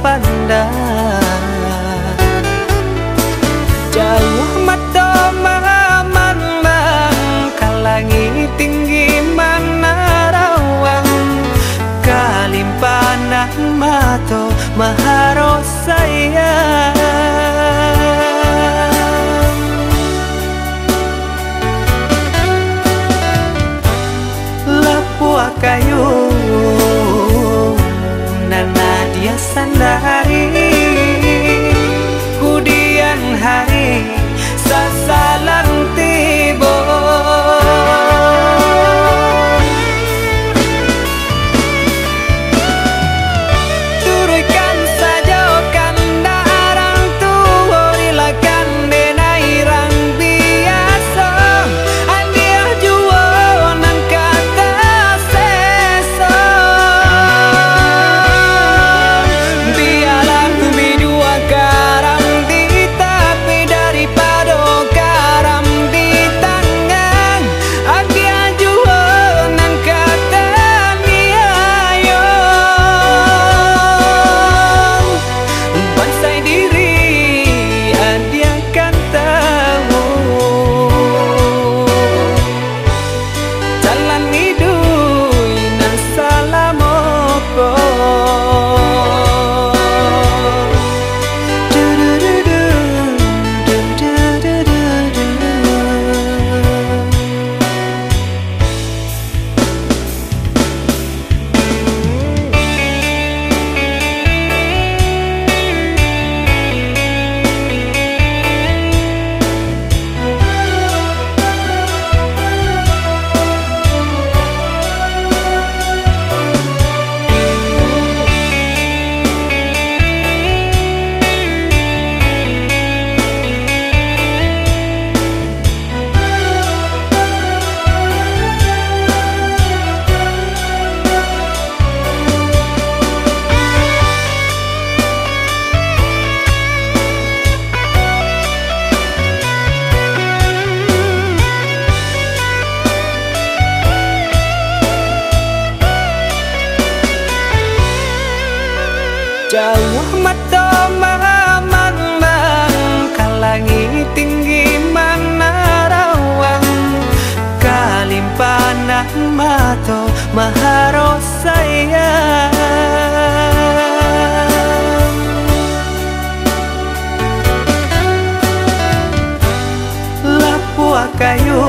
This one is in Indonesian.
pandang Jauh mata memandang Kalangi tinggi mana rawang Kalimpanan mato maharos sayang harus sayang. Lapua kayu